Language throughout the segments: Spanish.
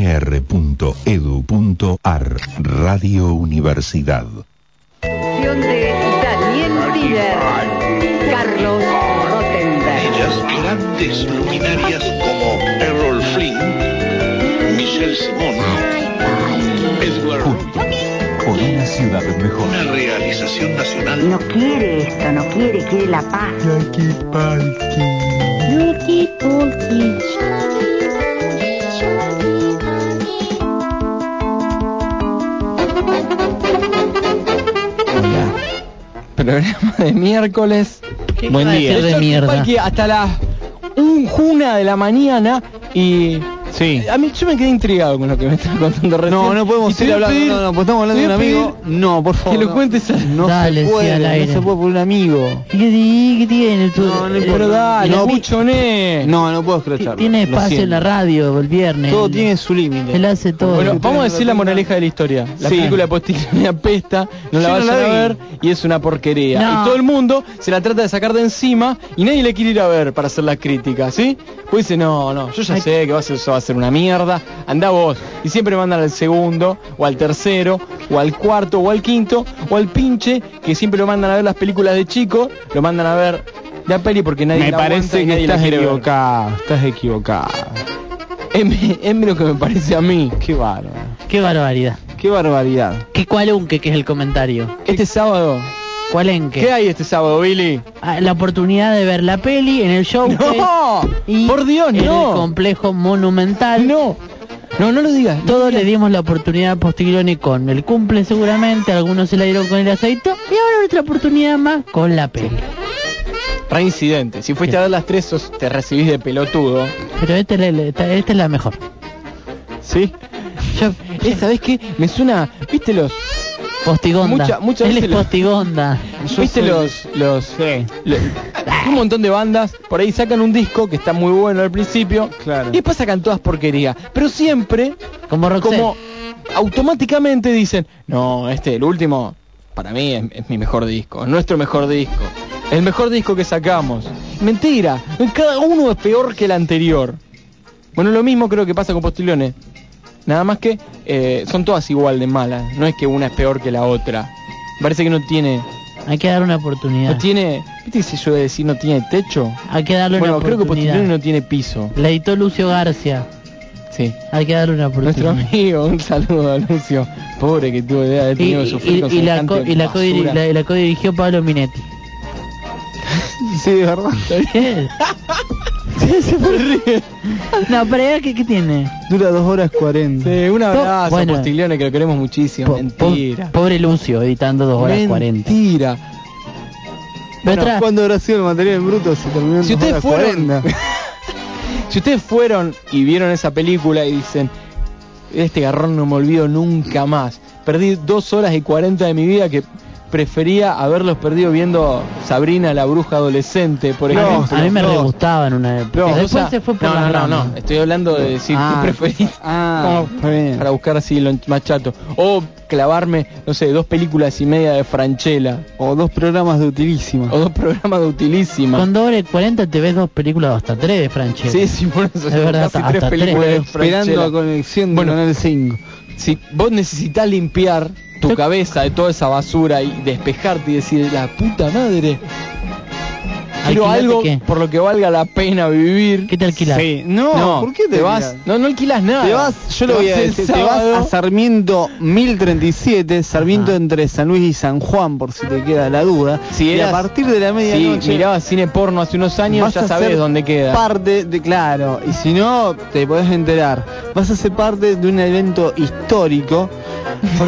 unr.edu.ar Radio Universidad. de Daniel Tiller, Carlos Rottenberg. Ellas grandes luminarias como Errol Flynn, Michelle Simon, Edward por una ciudad mejor. Una realización nacional. No quiere esto, no quiere, quiere la paz. Programa de miércoles. ¿Qué Buen día. de mierda? Hasta las un juna de la mañana y Sí. a mí yo me quedé intrigado con lo que me estaba contando recién. No, no podemos Y te ir voy a hablando, pedir- no, no, pues estamos hablando de un a amigo. No, por favor. que lo no. cuentes al- No Dale, se sí, puede, al aire. no se puede por un amigo. ¿Qué, ti- qué tiene tú? No, no Eh, importa. Pero dale, No, buchoné. No, no puedo escracharlo. Tiene espacio en la radio el viernes. Todo tiene su límite. Él hace todo. Bueno, vamos a decir la moraleja de la historia. La Sí. película de Postigre apesta, no la Yo vayan a ver y es una porquería. No. Y todo el mundo se la trata de sacar de encima y nadie le quiere ir a ver para hacer la crítica, ¿sí? Pues dice, no, no, yo ya sé que va a ser, eso va a ser una mierda, anda vos. Y siempre mandan al segundo, o al tercero, o al cuarto, o al quinto, o al pinche, que siempre lo mandan a ver las películas de chico, lo mandan a ver la peli porque nadie Me la parece y que nadie la estás ver. equivocado. Estás equivocado. Es lo que me parece a mí. Qué bárbaro. Qué barbaridad. Qué barbaridad. Qué cualunque que es el comentario. Este sábado, Cualenque. ¿qué hay este sábado, Billy? Ah, La oportunidad de ver la peli en el show. ¡No! Y ¡Por Dios, en no! el complejo monumental. No, no, no lo digas. no Todos digas. le dimos la oportunidad a Postiglione con el cumple seguramente, algunos se la dieron con el aceito y ahora otra oportunidad más con la peli. Reincidente. Si fuiste a ver las tres, sos- te recibís de pelotudo. Pero esta es la, esta, esta es la mejor. ¿Sí? Yo, eh, ¿sabés qué? Me suena, ¿viste los, Postigonda. Mucha- muchas Él es Postigonda. viste los, los, lo- un montón de bandas, por ahí sacan un disco que está muy bueno al principio, Claro. y después sacan todas porquerías, pero siempre, Como Roxette. como automáticamente dicen, no, este, el último, para mí es, es mi mejor disco, es nuestro mejor disco, el mejor disco que sacamos. Mentira, cada uno es peor que el anterior. Bueno, lo mismo creo que pasa con Postilones. Nada más que eh, son todas igual de malas, no es que una es peor que la otra. Parece que no tiene, Hay que dar una oportunidad. no tiene, ¿viste que se suele decir no tiene techo? Hay que darle Bueno, una creo que oportunidad. Postilones no tiene piso. La editó Lucio García. Sí. Hay que darle una Nuestro oportunidad. amigo, un saludo a Lucio. Pobre que tuvo idea de Y, y- y la, co- y la, basura. la- y la codirigió Pablo Minetti. Sí, de verdad. ¿Qué? no, pero. ¿qué, qué tiene? Dura dos horas cuarenta. Sí, un abrazo Bueno. que lo queremos muchísimo. Po- po- Mentira. pobre Lucio, editando dos horas cuarenta. Mentira. Pero otra- ¿Cuándo habrá sido el material en bruto? Si terminó en Si dos ustedes horas fueron, 40. si ustedes fueron y vieron esa película y dicen, este garrón no me olvido nunca más. Perdí dos horas y 40 de mi vida que prefería haberlos perdido viendo Sabrina la bruja adolescente, por ejemplo. a mí me No. re gustaba en una época. No, Después se fue por no, no, no, estoy hablando de decir Ah, preferís ah, bien. para buscar así lo más chato o clavarme, no sé, dos películas y media de Franchella O dos programas de utilísima. o dos programas de utilísima. Con y 40 te ves dos películas hasta tres de Franchella. Sí, sí, por eso Es verdad, hasta- tres hasta películas de Esperando a conexión de Bueno. Canal 5. Si vos necesitas limpiar tu cabeza de toda esa basura y despejarte y decir, la puta madre, quiero ¿Alquilate algo qué? por lo que valga la pena vivir. ¿Qué te alquilas? Sí. No, ¿por qué te, te vas? No, no alquilas nada. Te vas, yo Te lo voy a decir, te vas a Sarmiento 1037, Sarmiento Ajá. entre San Luis y San Juan, por si te queda la duda. Si y a eras- partir de la Si medianoche mirabas cine porno hace unos años, ya sabes dónde queda. Parte de, claro, y si no, te podés enterar. Vas a ser parte de un evento histórico,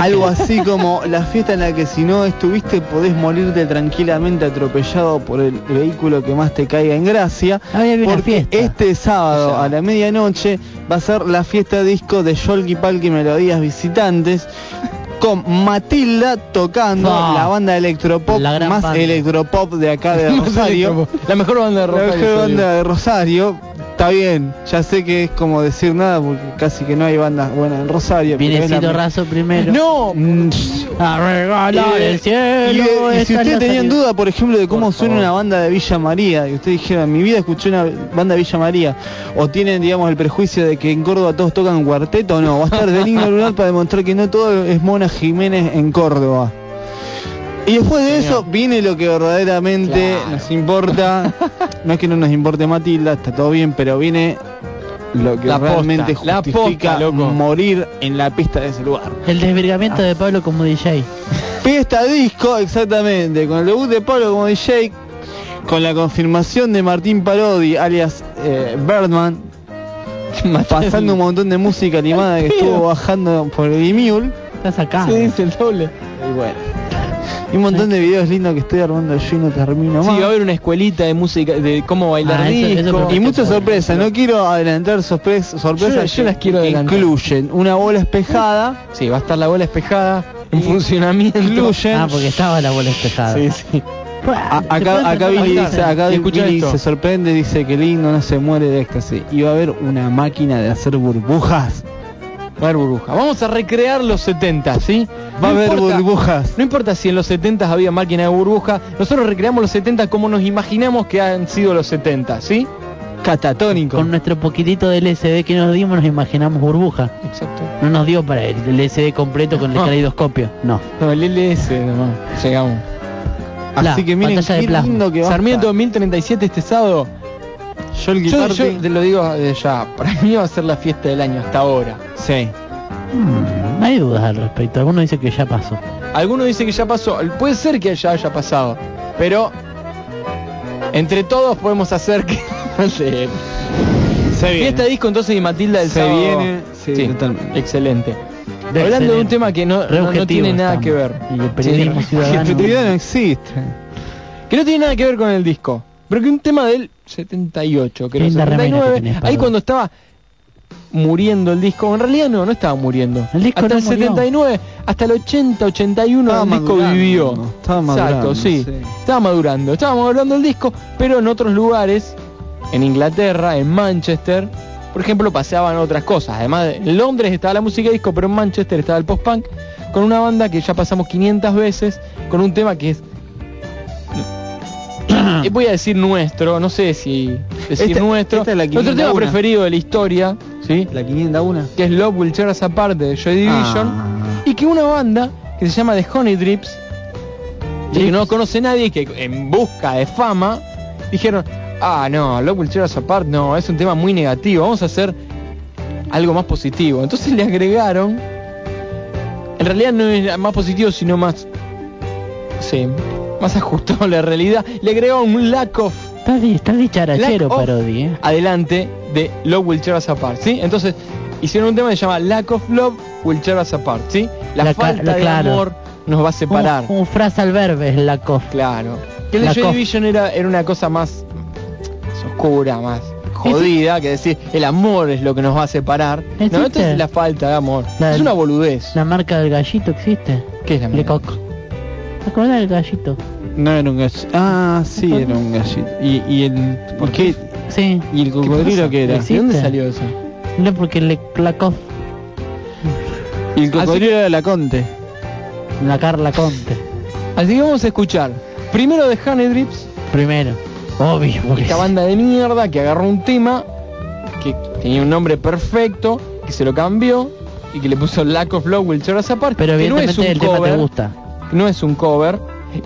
algo así como la fiesta en la que si no estuviste podés morirte tranquilamente atropellado por el vehículo que más te caiga en gracia. Una Porque este sábado O sea- a la medianoche va a ser la fiesta disco de Yolki Palki Melodías Visitantes con Matilda tocando Ah, la banda electropop la gran más banda. electropop de acá de Rosario. La mejor banda de La Rosario. mejor banda de Rosario. Está bien, ya sé que es como decir nada porque casi que no hay bandas buenas en Rosario. pero Viene es la Cito mi- Razo primero. No, Mm, A regalar y, el cielo. y- y si ustedes tenían duda, por ejemplo, de cómo Por suena favor. una banda de Villa María, y ustedes dijeron, en mi vida escuché una banda de Villa María, o tienen, digamos, el prejuicio de que en Córdoba todos tocan cuarteto, no, va a estar Benigno Lunar para demostrar que no todo es Mona Jiménez en Córdoba. Y después de eso viene lo que verdaderamente Claro. nos importa. No es que no nos importe Matilda, está todo bien, pero viene lo que La posta, realmente la justifica posta, loco. morir en la pista de ese lugar. El desvirgamiento de Pablo como DJ. Pista disco, exactamente, con el debut de Pablo como DJ, con la confirmación de Martín Parodi, alias eh, Birdman, pasando un montón de música animada que estuvo bajando por el Mule. Estás acá. se dice el doble. Y bueno. Y un montón de videos lindos que estoy armando yo y no termino Sí, más. va a haber una escuelita de música, de cómo bailar Ah, eso- eso y muchas sorpresas, no quiero adelantar sorpres- sorpresas. Yo- yo las quiero adelantar. Incluyen una bola espejada, Sí, va a estar la bola espejada en funcionamiento. incluyen... Ah, porque estaba la bola espejada. Sí, sí. A- ¿Se puede acá acá Billy, dice, acá Billy se sorprende, dice que himno no se muere de éxtasis. Y va a haber una máquina de hacer burbujas. Va a haber burbuja. Vamos a recrear los 70, ¿sí? Va a No haber importa- burbujas. No importa si en los 70 había máquina de burbuja, nosotros recreamos los 70 como nos imaginamos que han sido los 70, ¿sí? Catatónico. Con nuestro poquitito del SD que nos dimos nos imaginamos burbuja. Exacto. No nos dio para el, el SD completo con el No. caleidoscopio. No. No, el LS nomás. Llegamos. Así La que miren qué lindo que va. Sarmiento estar. 1037 este sábado. Yo, Party. yo te lo digo de ya, para mí va a ser la fiesta del año hasta ahora. Sí. Mm, no hay dudas al respecto. Algunos dicen que ya pasó. Algunos dicen que ya pasó, puede ser que ya haya pasado, pero entre todos podemos hacer que no sé. Se viene. Fiesta disco entonces y Matilda del Se sábado. viene, sí, totalmente. Excelente. De Hablando de un tema que no, no- tiene nada estamos. que ver. Y el periodismo Sí, ciudadano. La efectividad no existe. Que no tiene nada que ver con el disco. Pero que un tema del 78, que Qué linda remera que 79, tenés, ahí cuando estaba muriendo el disco, en realidad no, no estaba muriendo. El disco hasta no el murió. 79, hasta el 80, 81 Estaba el disco vivió. estaba madurando, Exacto, sí. sí. Estaba madurando. Estaba madurando el disco, pero en otros lugares, en Inglaterra, en Manchester, por ejemplo, paseaban otras cosas. Además, de- en Londres estaba la música disco, pero en Manchester estaba el post-punk, con una banda que ya pasamos 500 veces, con un tema que es... Voy a decir nuestro, no sé si decir Esta- nuestro. esta es la Nuestro tema 501. preferido de la historia, ¿sí? La 501. que es Love Will Tear Us Apart de Joy Division Ah. y que una banda que se llama The Honey Drips y que no conoce nadie que en busca de fama dijeron ah no Love Will Tear Us Apart no es un tema muy negativo vamos a hacer algo más positivo entonces le agregaron en realidad no es más positivo sino más sí más ajustado a la realidad le agregaron un lack of Estás, di- estás dicharachero, Lack of- Parodi, ¿eh? adelante de Love Will Tear Us Apart, ¿sí? Entonces, hicieron un tema que se llama Lack of Love Will Tear Us Apart, ¿sí? La, falta la- de claro. amor nos va a separar. Un, un frase al verbo es la cof. Claro. Que el de Joy Division era, era una cosa más, oscura, más jodida, que decir, el amor es lo que nos va a separar. No, esto es la falta de amor. La- es una boludez. La marca del gallito existe. ¿Qué es la marca? ¿Te acordás del gallito? No era un gallito. Ah, sí, era un gallito. ¿Y, y el ¿Por qué? Sí. ¿Y el cocodrilo qué era? ¿De dónde salió eso? No porque le la cof. Y el cocodrilo era la Conte. La Carla Conte. Así que vamos a escuchar primero de Honey Drips, Primero. Obvio. porque esta sí. banda de mierda que agarró un tema que tenía un nombre perfecto, que se lo cambió y que le puso Lack of Love Will Tear Apart. Pero no es evidentemente un el tema te gusta. No es un cover.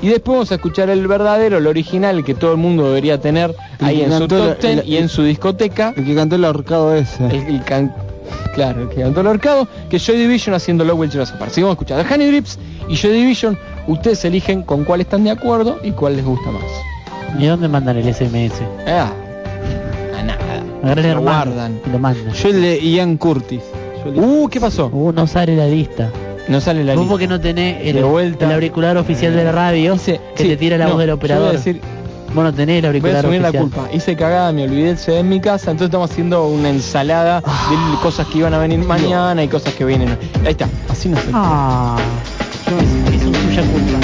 Y después vamos a escuchar el verdadero, el original que todo el mundo debería tener El ahí en su top la- 10 la- y en su discoteca. El que cantó el ahorcado ese. El, el can- claro, el que cantó el arcado, que Joy Division haciendo Tear Us Apart. Sigamos escuchando Honey Drips y Joy Division. Ustedes eligen con cuál están de acuerdo y cuál les gusta más. ¿Y dónde mandan el SMS? Ah, a nada. El Lo hermano guardan. y lo mandan. Yo el de Ian Curtis. Uh, ¿qué pasó? Uh, no sale la lista. No sale la Vos lista. porque no tenés el, De vuelta. el auricular oficial de la radio Hice- que sí, te tira la no, voz del operador. Voy a, decir, Vos no tenés el voy a auricular asumir la oficial. culpa. Hice cagada, me olvidé el CD en mi casa, entonces estamos haciendo una ensalada de cosas que iban a venir mañana y cosas que vienen. hoy. Ahí está. Así no se Ah, es, es un tuya culpa.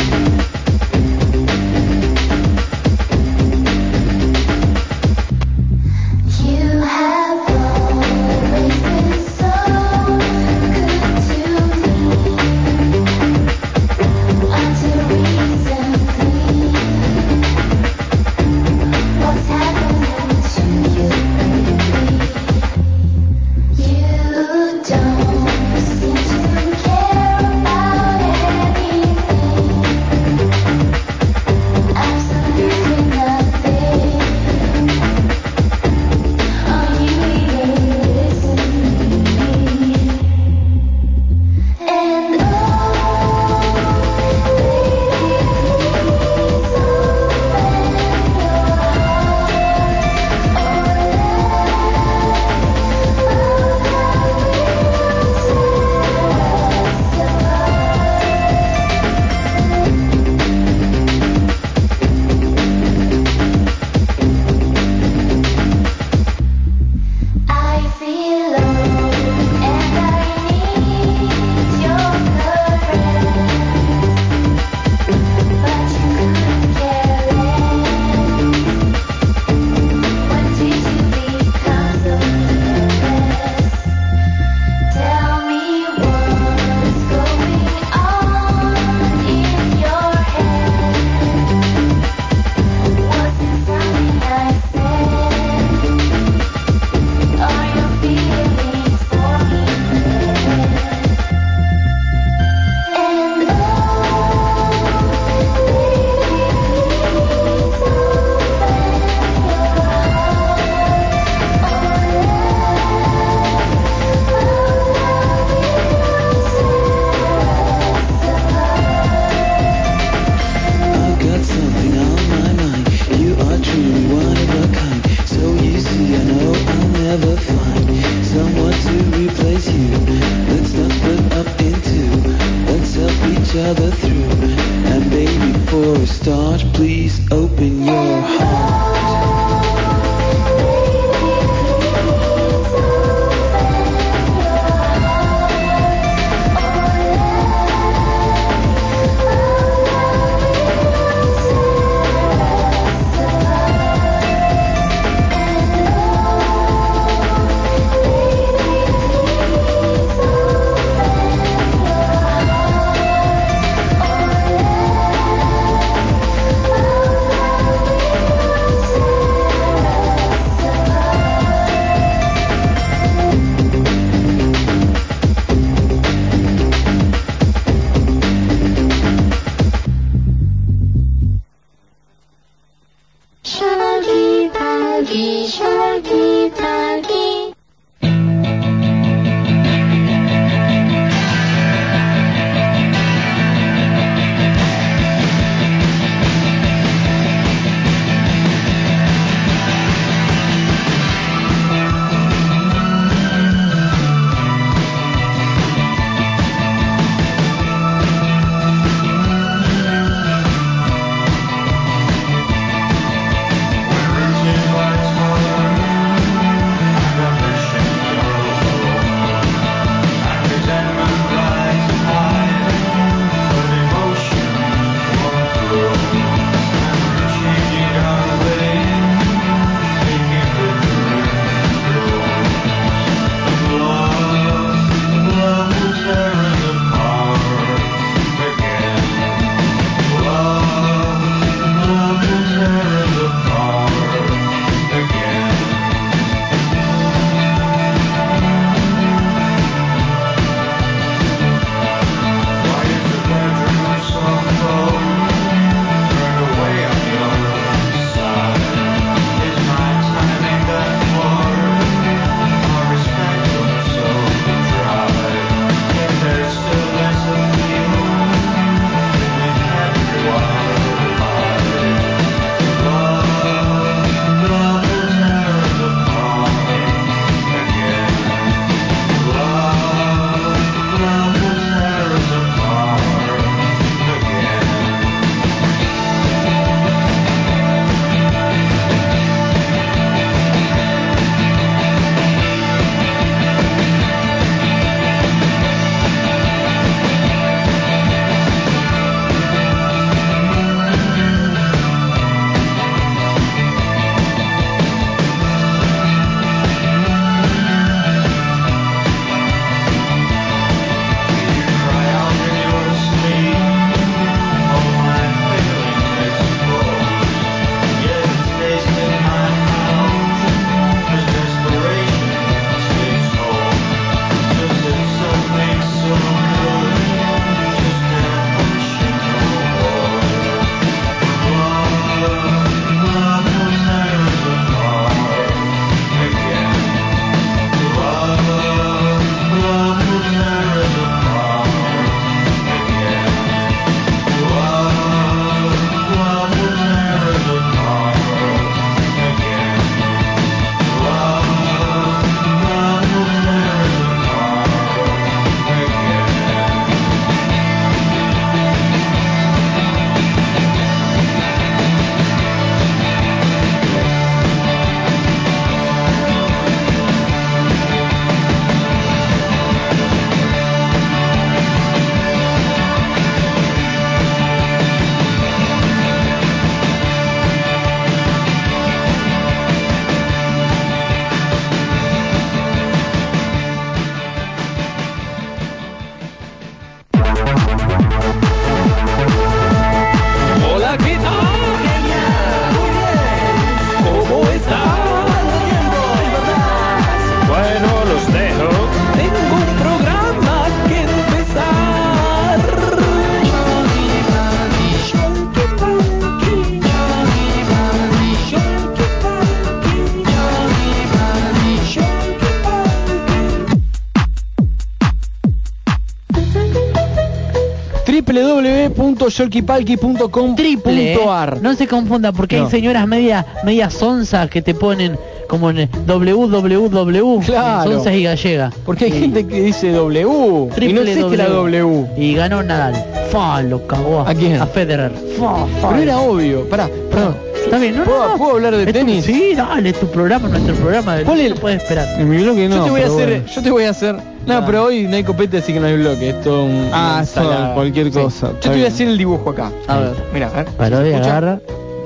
Triple, ¿eh? No se confunda porque No. hay señoras media, media sonzas que te ponen como en www, Claro. Sonsa y Gallega. Porque hay Sí. gente que dice W y no Triple sé que la W. Y ganó Nadal. Fa, lo cagó ¿A quién? A Federer. Fa, fa. Pero era obvio. Pará, perdón. Está bien, no, ¿Puedo, no. ¿puedo hablar de Es tu- tenis? sí, dale, es tu programa, nuestro programa. ¿Cuál es no puede esperar. En mi bloque no. yo te voy a hacer, bueno. yo te voy a hacer. No, Dale. pero hoy no hay copete, así que no hay bloque. Es todo un. Ah, cualquier cosa, Yo te voy a hacer el dibujo acá. A ver. Mira, a ver. Para ¿se hoy agarra,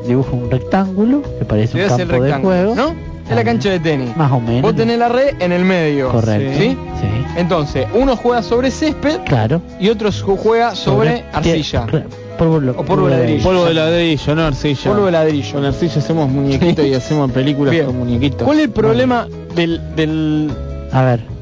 dibuja un rectángulo que parece Te voy un a hacer el campo de rectángulo, juego. ¿no? Es la cancha de tenis. Más o menos. Vos tenés la red en el medio. Correcto. ¿Sí? Sí. Entonces, uno juega sobre césped Claro. y otro ju- juega sobre arcilla. Claro, Polvo, O polvo de ladrillo. Polvo de ladrillo, no arcilla. Polvo de ladrillo. Con arcilla hacemos muñequitos y hacemos películas Bien. con muñequitos. ¿Cuál es el problema del, del, A ver.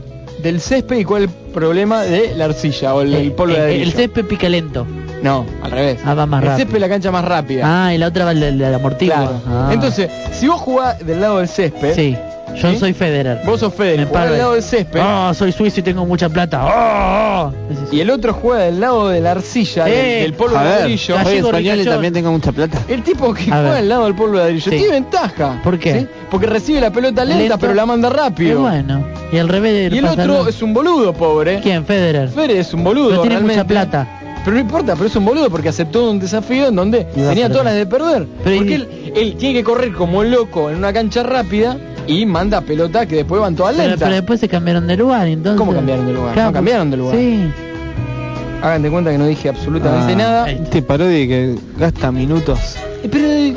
Del césped y cuál es el problema de la arcilla o el, el polvo de ladrillo? el césped pica lento. No, al revés. Ah, va más el rápido. césped es la cancha más rápida. Ah, y la otra va la, la, la claro. Ah. Entonces, si vos jugás del lado del césped, Sí. Yo ¿Sí? soy Federer. vos sos Federer, paro del de- lado del césped Ah, soy suizo y tengo mucha plata. Ah, ah. Y el otro juega del lado de la arcilla, del- Eh, del, polvo A de ver, ladrillo. soy español y también tengo mucha plata. El tipo que A juega ver. al lado del polvo de ladrillo Sí. tiene ventaja. ¿Por qué? ¿sí? Porque recibe la pelota lenta, Lento. pero la manda Y rápido. bueno. Y al revés y el otro es un boludo, pobre. ¿Quién? Federer. Federer es un boludo, Pero tiene realmente. mucha plata. Pero no importa, pero es un boludo porque aceptó un desafío en donde Iba tenía todas las de perder. Pero porque y- él, él tiene que correr como loco en una cancha rápida y manda pelota que después van todas Pero, lentas. pero después se cambiaron de lugar, entonces. ¿Cómo cambiaron de lugar? Claro, No cambiaron de lugar. Sí. Hagan de cuenta que no dije absolutamente Ah, nada. Este parodia que gasta minutos. Pero eh,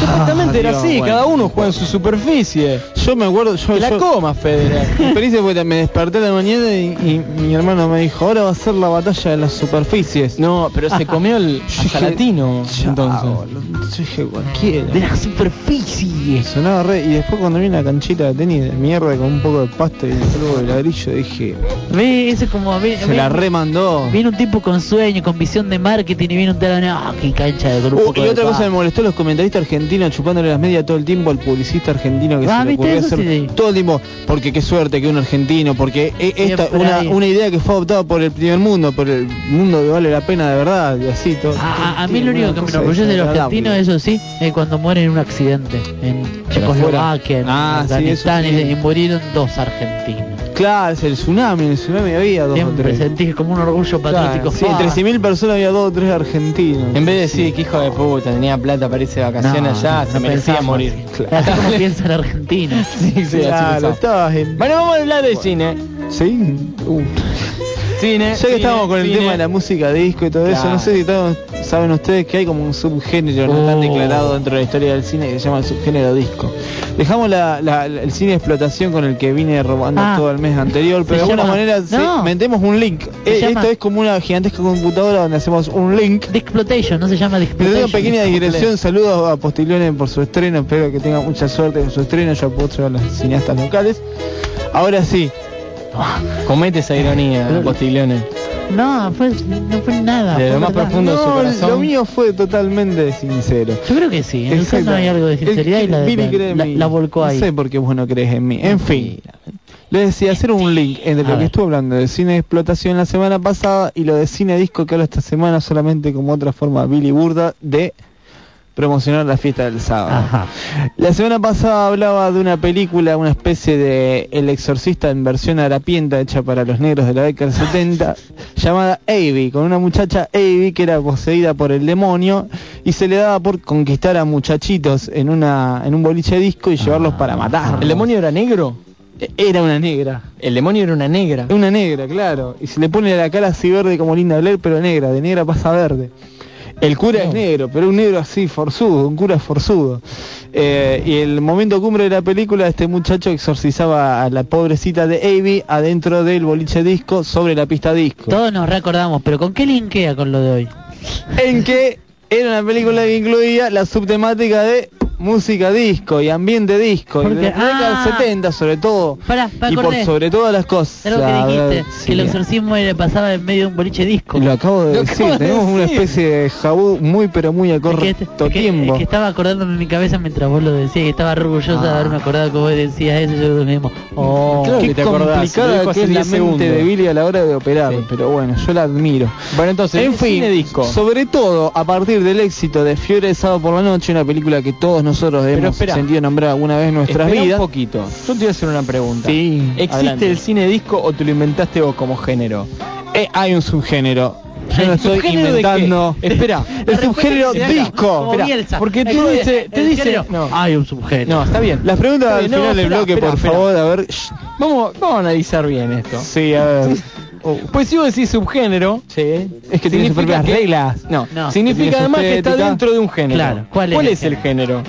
supuestamente era Dios, así, bueno. cada uno juega en su superficie. Yo me acuerdo, yo, Que la yo- coma, Federer. mi experiencia fue que me desperté a la mañana y, y mi hermano me dijo, ahora va a ser la batalla de las superficies. No, pero se comió el Yo dije, latino "Chao, entonces. boludo". Yo dije cualquiera. De la superficie. Sonaba re, y después cuando vi una canchita de tenis de mierda con un poco de pasto y polvo de ladrillo dije, Ve, ese como. Ve, se ve- la remandó. Viene un tipo con sueño, con visión de marketing y viene un talón. Ah, qué cancha de Uh, grupo. y otra cosa molestó los comentaristas argentinos chupándole las medias todo el tiempo al publicista argentino que Ah, se le ocurrió hacer sí. todo el tiempo porque qué suerte que un argentino porque e- esta una, una idea que fue adoptada por el primer mundo por el mundo que vale la pena de verdad y así todo A, mí lo único que me cosa enorgullece de los argentinos, eso sí, es cuando mueren en un accidente. En Checoslovaquia, en Ah, sí, Afganistán, sí. y, y murieron dos argentinos. Claro es el tsunami en el tsunami había dos o Siempre tres sentí como un orgullo patriótico. sí, fa. entre 100.000 personas había dos o tres argentinos En vez de decir que hijo de puta, tenía plata para irse de vacaciones No, allá, no se merecía pensamos morir. así. Así como piensa el argentino. Sí, sí, así claro en Bueno, vamos a hablar de cine. sí Uh. Cine. Ya que cine, estamos con el cine. tema de la música disco y todo eso, no sé si estamos- saben ustedes que hay como un subgénero no tan Oh. declarado dentro de la historia del cine que se llama el subgénero disco. Dejamos la- la- la- el cine de explotación con el que vine robando Ah. todo el mes anterior, pero de alguna llama- manera sí, No. metemos un link. Eh, Esto es como una gigantesca computadora donde hacemos un link. Exploitation, no se llama Le doy Exploitation. una pequeña digresión, saludos a Postiliones por su estreno, espero que tengan mucha suerte con su estreno, yo puedo traer a los cineastas locales. Ahora sí, Comete esa ironía, Postigliones. No, fue, no fue nada. De fue lo más verdad. profundo de su corazón. lo mío fue totalmente sincero. Yo creo que sí. En usted no hay algo de sinceridad y la, la, la- volcó ahí. No sé por qué vos no crees en mí. En fin, les decía hacer un link entre A lo que ver. estuve hablando de cine de explotación la semana pasada y lo de cine disco que hablo esta semana solamente como otra forma Billy Burda de promocionar la fiesta del sábado. Ajá. La semana pasada hablaba de una película, una especie de El Exorcista en versión harapienta hecha para los negros de la década del 70, llamada Avi, con una muchacha Avi que era poseída por el demonio y se le daba por conquistar a muchachitos en una en un boliche disco y llevarlos para matar. ¿El demonio era negro? era una negra. El demonio era una negra. Una negra, claro. Y se le pone la cara así verde como Linda Blair, pero negra, de negra pasa verde. El cura es negro, pero un negro así forzudo, un cura forzudo. Eh, y el momento cumbre de la película, este muchacho exorcizaba a la pobrecita de Avi adentro del boliche disco sobre la pista disco. Todos nos recordamos, pero ¿con qué linkea con lo de hoy? En que era una película que incluía la subtemática de música disco y ambiente disco y Porque- de la década ah. del 70 sobre todo Pará, me y por acordé. sobre todas las cosas lo que dijiste, sí. que el exorcismo le pasaba en medio de un boliche disco. Lo acabo de Lo decir, acabo de tenemos una decir. especie de jabú muy pero muy a Es que, corto es que- tiempo. es que estaba acordándome en mi cabeza mientras vos lo decías y estaba orgullosa de Ah. haberme acordado que vos decías eso y yo mismo. Oh, Claro Qué que te acordás, lo complicada hace que es la 10 mente de Billy a la hora de operar, Sí. pero bueno, yo la admiro. Bueno, entonces, En fin, cine disco. sobre todo a partir del éxito de Fiore de sábado por la noche, una película que todos nosotros Pero hemos espera. sentido nombrar alguna vez en nuestras Espera vidas. un poquito. Yo te voy a hacer una pregunta. Sí, ¿Existe adelante. el cine disco o te lo inventaste vos como género? Eh, hay un subgénero. Yo no estoy ¿Subgénero de inventando. Espera. El subgénero disco. Espera, porque tú El- dice- te el dice- género, no. Hay un subgénero. No, está bien. Las preguntas al no, final del bloque, espera, por espera. favor, a ver. shh. Vamos, vamos a analizar bien esto. Sí, a ver. Pues si vos decís subgénero, Sí, es que tiene sus propias reglas. No, No. significa Que además que está dentro de un género. Claro, ¿cuál es el es el género?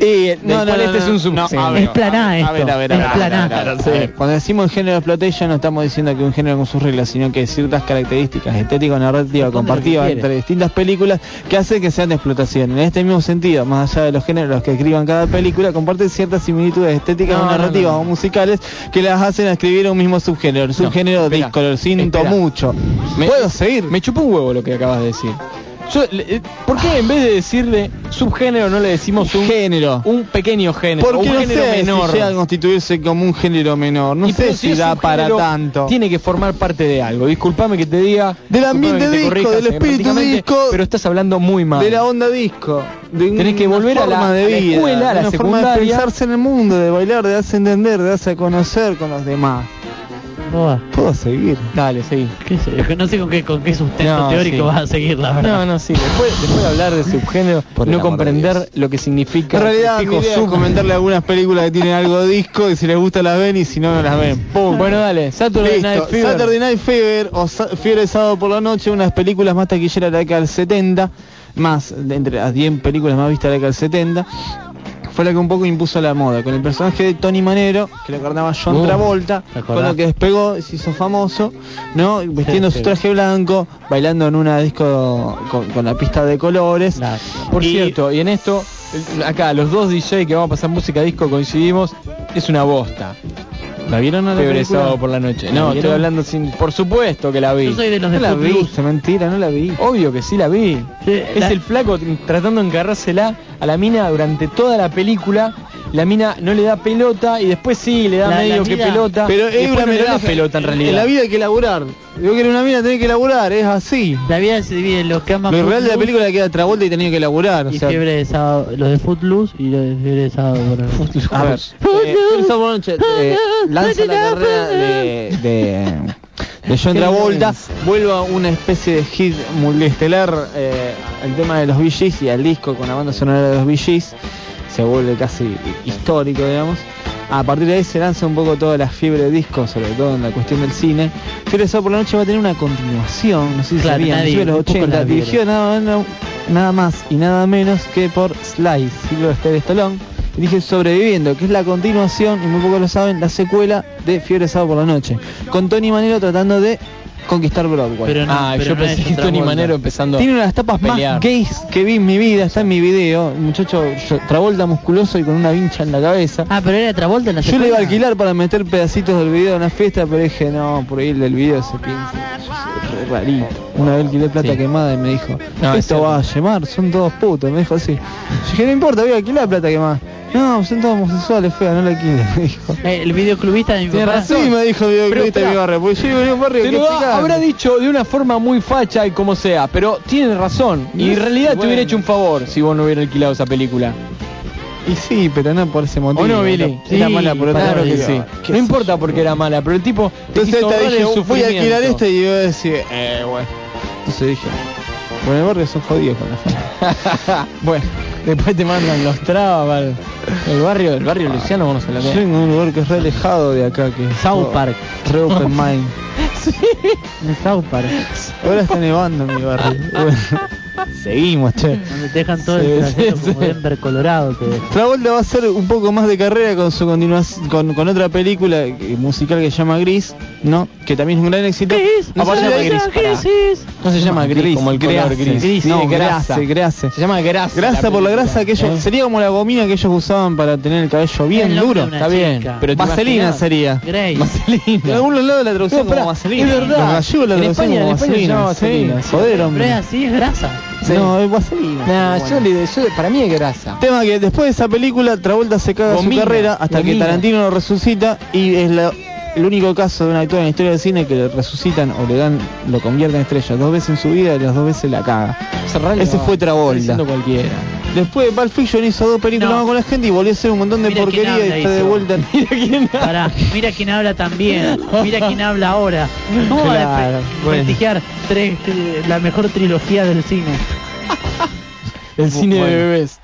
Y, no, no, este es un subgénero. a ver, Es planá a ver, esto, A ver, a ver, a Cuando decimos género exploitation no estamos diciendo que un género con sus reglas, sino que ciertas características estéticas, narrativas, compartidas entre distintas películas que hacen que sean de explotación. En este mismo sentido, más allá de los géneros que escriban cada película, comparten ciertas similitudes estéticas No, o narrativas no, no. o musicales que las hacen a escribir un mismo subgénero. El subgénero espera, disco, lo siento espera. mucho. ¿Puedo seguir? Me chupó un huevo lo que acabas de decir. Yo, le- eh, ¿Por qué en vez de decirle subgénero no le decimos un género. un pequeño género, Porque un no género sé menor? si llega a constituirse como un género menor. No Y sé si, da para tanto. Tiene que formar parte de algo. Disculpame que te diga. Del ambiente disco, del espíritu disco. Pero estás hablando muy mal. de la onda disco. De Tenés que volver a la- a escuela, a la de una forma de secundaria. pensarse en el mundo, de bailar, de darse a entender, de darse a conocer con los demás. Puedo seguir. Dale, sí. qué sé yo, que no sé con qué, con qué sustento No, teórico sí. vas a seguir, la verdad. No, no, sí. Después, después de hablar de subgénero, Por no comprender lo que significa. En realidad, mi idea es comentarle algunas películas que tienen algo disco y si les gusta las ven y si no, no las ven. ¡Pum! Bueno, dale. Saturday Night. Fever. Saturday Night Fever o Sa- Fiebre de Sábado por la Noche, una de las películas más taquilleras de la década del 70, más de entre las 10 películas más vistas de la década del 70. Fue la que un poco impuso la moda, con el personaje de Tony Manero, que lo encarnaba John Uh, Travolta, con lo que despegó, se hizo famoso, ¿no? Vestiendo sí. su traje blanco, bailando en una disco con, con la pista de colores. Por Y- cierto, y en esto, acá los dos DJ que vamos a pasar música disco coincidimos, es una bosta. ¿La vieron a la película? sábado por la noche. ¿La No, estoy hablando sin. Por supuesto que la vi. Yo soy de los de No la vi, mentira, no la vi. Obvio que sí la vi. Sí, es la- el flaco tratando de encarrársela a la mina durante toda la película. La mina no le da pelota y después sí le da La- la medio que pelota. Pero es una no le da pelota en realidad. En la vida hay que laburar. Digo que era una mina, tenés que laburar, es así. La vida se divide en los que aman Lo real de la Footloose película queda Travolta y tenía que laburar. O y sea, fiebre de sábado, los de Footloose y los de fiebre de sábado noche. a ver, eh, noche, eh, lanza la carrera de, de, de John Travolta, vuelve a una especie de hit multiestelar, eh, el tema de los Gees y al disco con la banda sonora de los Gees, se vuelve casi histórico, digamos. A partir de ahí se lanza un poco toda la fiebre de disco, sobre todo en la cuestión del cine. Fiebre de Sábado por la Noche va a tener una continuación, no sé si Claro, sabían, nadie- de los muy pocos 80, la vieron. dirigió nada, nada más y nada menos que por Sly, Sylvester Stallone, y dije Sobreviviendo, que es la continuación, y muy pocos lo saben, la secuela de Fiebre de Sábado por la Noche, con Tony Manero tratando de conquistar Broadway. Pero no, ah, pero yo no pensé que Tony. Manero empezando Tiene una de las tapas pelear. más gays que vi en mi vida, está en mi video, el muchacho yo- Travolta musculoso y con una vincha en la cabeza. Ah, pero era Travolta en la Yo le iba a alquilar para meter pedacitos del video en una fiesta, pero dije, no, por ahí el del video se piensa, yo soy re rarito. Una vez alquilé plata Sí. quemada y me dijo, No, esto va a llamar, son todos putos, me dijo así. Yo dije, no importa, voy a alquilar plata quemada. No, son todos homosexuales, fea, no la alquiles, me dijo. Eh, el videoclubista de mi papá. Sí, me dijo el videoclubista de mi barrio, porque yo vivo en un barrio Habrá dicho de una forma muy facha y como sea, pero tiene razón. Y en realidad te hubiera hecho un favor si vos no hubieras alquilado esa película. Y sí, pero no por ese motivo. ¿O no, Billy? Era, mala por otra Claro que sí. ¿Qué No importa yo? porque era mala, pero el tipo te Entonces esta dije, voy a alquilar este y iba a decir, eh, bueno. Entonces dije, bueno, en el barrio son jodidos con la fama. bueno, después te mandan los trabas el barrio, el barrio Luciano, vos no se lo Yo de un lugar que es re alejado de acá, que es South Park. Re open mind. En South Park. Ahora está nevando en mi barrio. Seguimos, che. Donde te dejan todo Sí, el trayecto sí, como sí. Denver, Colorado. Travolta va a hacer un poco más de carrera con su continuación con, con otra película eh, musical que se llama Gris, ¿no? Que también es un gran éxito. Gris, no partir se de llama gris. No se llama gris, como el color gris. gris, Sí, no, grasa. grasa. Se llama grasa. Grasa por la grasa que ellos ¿Eh? sería como la gomina que ellos usaban para tener el cabello bien El duro. Está bien, pero Vaselina sería. Grace. En Vaselina. algún lado de la traducción No, como vaselina. es verdad. En traducción España- como en España se llama vaselina. Joder, hombre. así, es grasa. Sí. No, es vaselina. Nah, Bueno. yo, le, yo, para mí es grasa. Tema que después de esa película Travolta se caga Gomina, su carrera hasta que. Tarantino lo resucita y es la el único caso de un actor en la historia del cine que le resucitan o le dan, lo convierten en estrella dos veces en su vida y las dos veces la caga. Cerrale, Ese va. fue Travolta. Cualquiera. Después de Pulp Fiction hizo dos películas No. más con la gente y volvió a hacer un montón de Mira porquería y habla, está de vuelta. Mira quién Pará, mira quién habla también. Mira quién habla ahora. ¿Cómo va a Claro, bueno. prestigiar tres, eh, la mejor trilogía del cine? El cine Bueno. de bebés.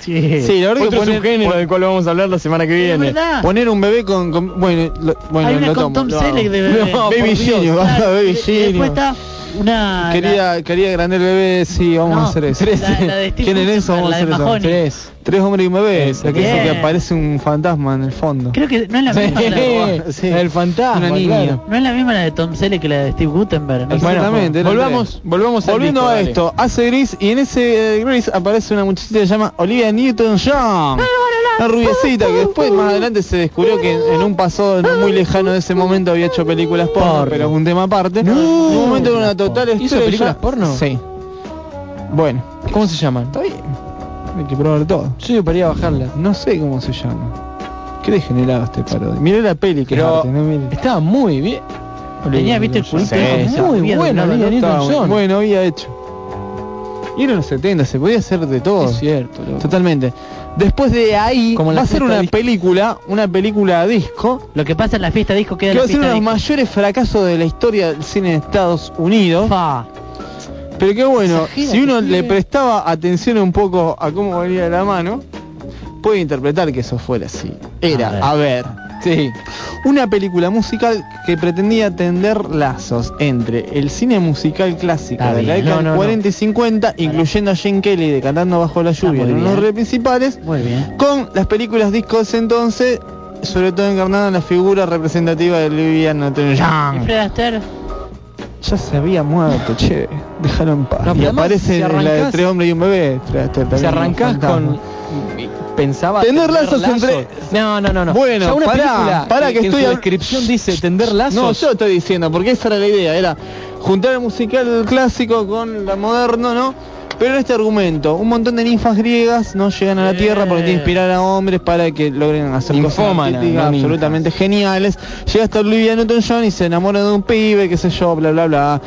Sí. Sí, la verdad Otro que poner, subgénero del cual vamos a hablar la semana que viene. verdad. poner un bebé con, con- bueno, lo, bueno, Hay una lo con tomo. Tom No. De bebé. No, Baby por Dios. Genius, Claro, vamos a Baby y- una... Quería, quería agrandar el bebé, sí, vamos No, a hacer eso. la- la de Steve ¿Quién es eso? Vamos la a hacer eso. Tres. Tres hombres y un bebé, Eso, la que aparece un fantasma en el fondo. Creo que no es la Sí, misma la de, Sí. El fantasma, Una niña. claro. no es la misma la de Tom Selleck que la de Steve Gutenberg. ¿no? Exactamente, eran volvamos, volvamos Volviendo disco, a dale. esto, hace Gris y en ese eh, Gris aparece una muchachita que se llama Olivia Newton-John. Una rubiecita que después más adelante se descubrió que en un pasado no muy lejano de ese momento había hecho películas porno, Porno. pero es un tema aparte. en un momento era una total ¿Hizo estrella. películas porno? Sí. Bueno, ¿Cómo se llaman? está bien. Hay que probar todo. Yo debería bajarla. No sé cómo se llama. Qué degenerado este parodia. Miré la peli que Pero arte, no estaba muy bien. Tenía, viste, el culito Sí, muy Newton-John. Bueno, había hecho. Y en los 70, se podía hacer de todo. Es cierto. loco. Totalmente. Después de ahí Como va a ser una película, una película disco, Lo que pasa en la fiesta disco queda que va a ser uno de los mayores fracasos de la historia del cine de Estados Unidos. Fa. Pero que bueno, Exagera si uno le prestaba atención un poco a cómo venía la mano, puede interpretar que eso fuera así. Era, A a ver, Sí. una película musical que pretendía tender lazos entre el cine musical clásico Está de la bien. década No, no, del 40 y 50, incluyendo a Jane Kelly de Cantando Bajo la Lluvia muy en los bien. roles principales, Muy bien. con las películas discos de ese entonces, sobre todo encarnada en la figura representativa de Olivia ¿Y Newton-John. Fred Astaire? Ya se había muerto, che, déjalo en paz. No, y además, aparece si en la de arrancás- Tres Hombres y un Bebé. Fred Astaire Si también, arrancás fantasma. con... Pensaba Tender lazos entre- No, no, no, no. Bueno, Ya una pará, película pará que en estoy su hab- descripción dice tender lazos. No, yo estoy diciendo, porque esa era la idea, era juntar el musical clásico con la moderno, ¿no? Pero en este argumento, un montón de ninfas griegas no llegan a la Eh. Tierra porque tienen que inspirar a hombres para que logren hacer cosas no ninfas. absolutamente geniales. Llega hasta Olivia Newton-John y se enamora de un pibe, qué sé yo, bla, bla, bla.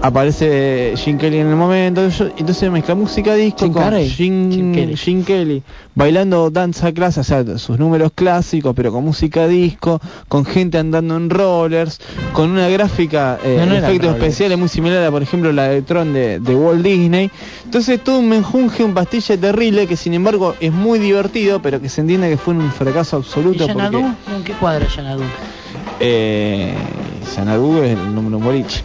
Aparece Jim Kelly en el momento, entonces mezcla música disco Jim con. Jim, Jim Kelly. Jim Kelly bailando danza clásica, o sea, sus números clásicos, pero con música disco, con gente andando en rollers, con una gráfica eh, No, no efectos especiales muy similar a, por ejemplo, la de Tron de, de Walt Disney. Entonces todo un menjunje, un pastilla terrible que sin embargo es muy divertido, pero que se entiende que fue un fracaso ¿Y absoluto porque Xanadu? ¿En qué cuadra Xanadu? eh, Xanadu es el de un boliche,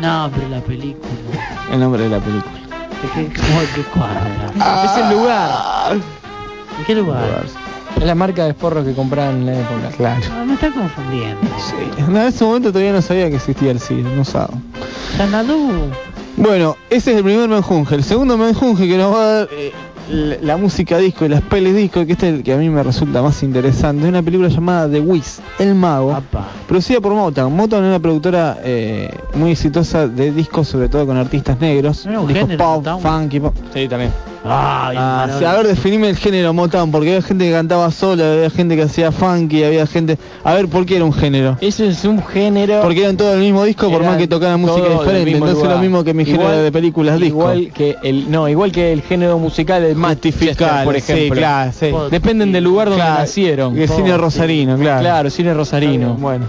No, pero la película. el nombre de la película. ¿De qué, cómo- qué cuadra? Es el lugar. ¿En qué lugar? Es la marca de forros que compraban en la época. Claro. No, me está confundiendo. Sí. No, en ese momento todavía no sabía que existía el cine, no usaba. Xanadu. Bueno, ese es el primer menjunje. El segundo menjunje que nos va a dar eh, la, la música disco y las pelis disco, que este es el que a mí me resulta más interesante, es una película llamada The Wiz, El Mago, Apa. producida por Motown. Motown es una productora eh, muy exitosa de discos, sobre todo con artistas negros. ¿No era un discos género, pop, funky, pop. Sí, también. Ay, Ah, sí, a ver, definime el género Motown, porque había gente que cantaba sola, había gente que hacía funky, había gente... A ver, ¿por qué era un género? Eso es un género. Porque eran todos el mismo disco, por más que tocaran música diferente. Entonces lugar. lo mismo que mi género de películas disco. Igual que el no, igual que el género musical del Justificar, por sí, ejemplo. claro, sí. Dependen del lugar donde Claro, nacieron. que cine rosarino, claro. Claro, cine rosarino. Bueno.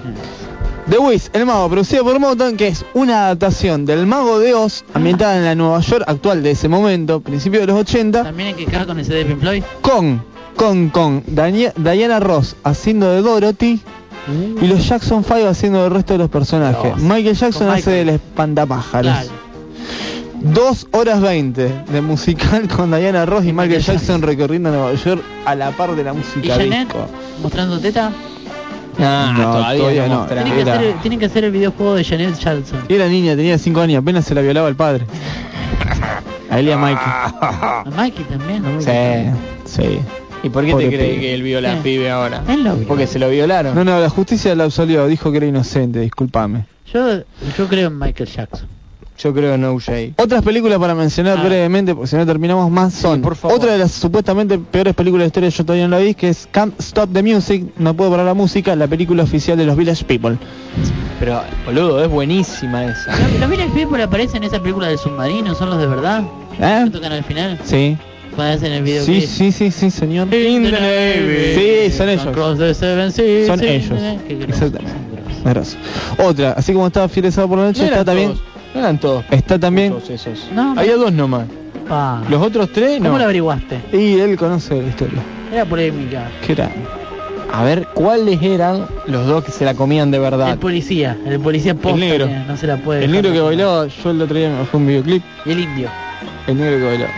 The Wiz, El Mago, producida por Motown, que es una adaptación del Mago de Oz, ambientada en la Nueva York actual de ese momento, principio de los 80, También hay que quedar con ese de Pink Floyd. con, con, con Dania- Diana Ross haciendo de Dorothy y los Jackson 5 haciendo del resto de los personajes. Michael Jackson hace del espantapájaros. Claro. Dos horas 20 de musical con Diana Ross y Michael Jackson recorriendo Nueva York a la par de la ¿Y música Janet? disco. ¿Mostrando teta? Ah, No, todavía, todavía no. no. Tienen que, hacer, tienen que hacer el videojuego de Janet Jackson. Era niña, tenía 5 años, apenas se la violaba el padre. A él y a Mikey. A Mikey también. Sí, sí. ¿Y por qué Pobre te crees pibe. que él viola al pibe ahora? Él lo vio. Porque se lo violaron. No, no, la justicia la absolvió, dijo que era inocente, discúlpame. Yo, yo creo en Michael Jackson. Yo creo No Shade. Otras películas para mencionar Ah. brevemente, porque si no terminamos más, son por favor. otra de las supuestamente peores películas de historia, yo todavía no la vi, que es Can't Stop the Music, No Puedo Parar la Música, la película oficial de los Village People. Pero, boludo, es buenísima esa. Los, los Village People aparecen en esa película del submarino, son los de verdad. ¿Eh? ¿Que tocan al final? Sí. Aparecen en el video. Sí, sí, sí, sí, señor. Sí, son ellos. Cross the seven seas, Son sí, ellos. Exactamente. son grosos. Grosso. Otra, así como estaba Fieles Sábado por la noche, No está también, todos, no eran todos. está también, Todos esos. No, no. Había dos nomás. Pa. Los otros tres, ¿Cómo no. lo averiguaste? y él conoce la historia. Era polémica. ¿Qué era? A ver, ¿cuáles eran los dos que se la comían de verdad? El policía, el policía posta negro. no se la puede. El negro que bailaba, yo el otro día me bajé un videoclip, Y el indio. el negro que bailaba.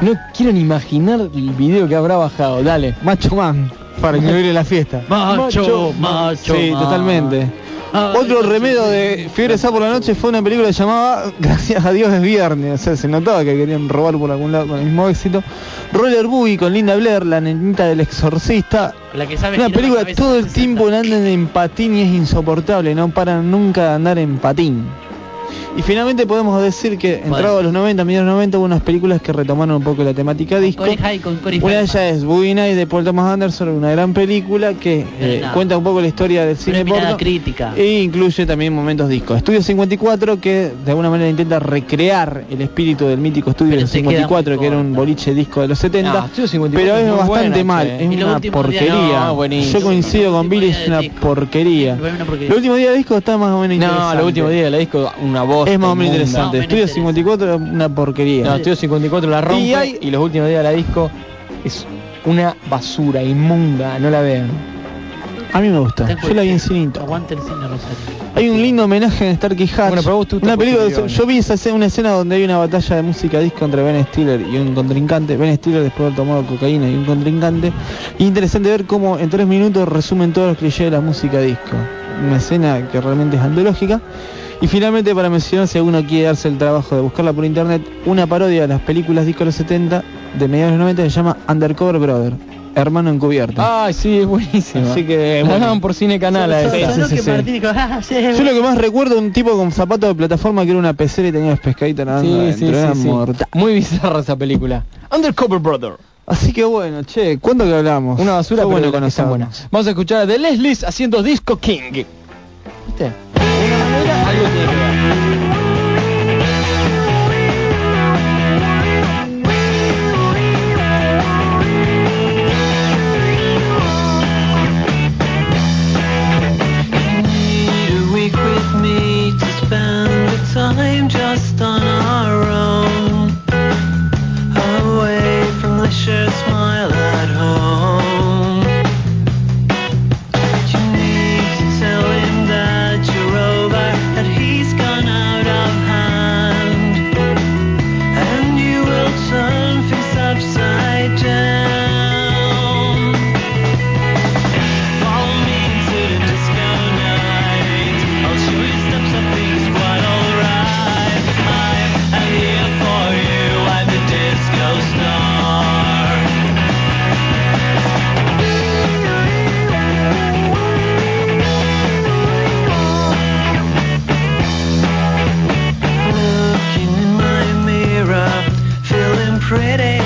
No quiero ni imaginar el video que habrá bajado. Dale. Macho Man, para incluir la fiesta. Macho, macho. Sí, man. totalmente. Otro remedio de Fiebre por la noche fue una película que llamaba Gracias a Dios es viernes. O sea, se notaba que querían robar por algún lado con el mismo éxito. Roller Boogie con Linda Blair, la nenita del exorcista. La que sabe Una película todo el 360. tiempo andan en patín y es insoportable, no paran nunca de andar en patín. Y finalmente podemos decir que entrado a los 90, mediados 90, hubo unas películas que retomaron un poco la temática disco. Corey High con Corey Una de ellas es Boogie Nights de Paul Thomas Anderson, una gran película que eh, cuenta un poco la historia del cine porno crítica. e incluye también momentos disco. Estudio 54 que de alguna manera intenta recrear el espíritu del mítico Estudio Pero te queda 54 muy que era un boliche disco de los 70, Ah, Estudio 54 pero es bastante buena, mal, es una porquería. Yo coincido con Billy, es una porquería. El último día de disco está más o menos No, los últimos días de la disco, una voz. Es más o menos interesante. Más o menos Estudio interesante. 54 es una porquería. No, Estudio 54 la rompe Y los últimos días de la disco es una basura inmunda, no la vean. A mí me gusta. Yo la vi en cinito. Aguante el cine Rosario. Hay un lindo homenaje en Starkey Hatch. Bueno, pero vos tú una película, yo vi esa escena- una escena donde hay una batalla de música disco entre Ben Stiller y un contrincante. Ben Stiller después de haber tomado cocaína y un contrincante. Y interesante ver cómo en tres minutos resumen todos los clichés de la música disco. Una escena que realmente es antológica. Y finalmente para mencionar, si alguno quiere darse el trabajo de buscarla por internet, una parodia de las películas disco de los 70 de mediados de los 90 se llama Undercover Brother, hermano encubierto. Ay, sí, es buenísima. Así que, bueno. por cine canal a esa. sí, sí, ah, Yo lo que más recuerdo un tipo con zapatos de plataforma que era una pecera y tenía los pescaditos nadando Sí, era sí, sí. mortal. Muy bizarra esa película. Undercover Brother. Así que bueno, che, ¿cuándo que hablamos? Una basura, Fue pero bueno buenas. Vamos a escuchar a The Leslies haciendo Disco King. ¿Viste? lost on our own, away from leisure smile. querer.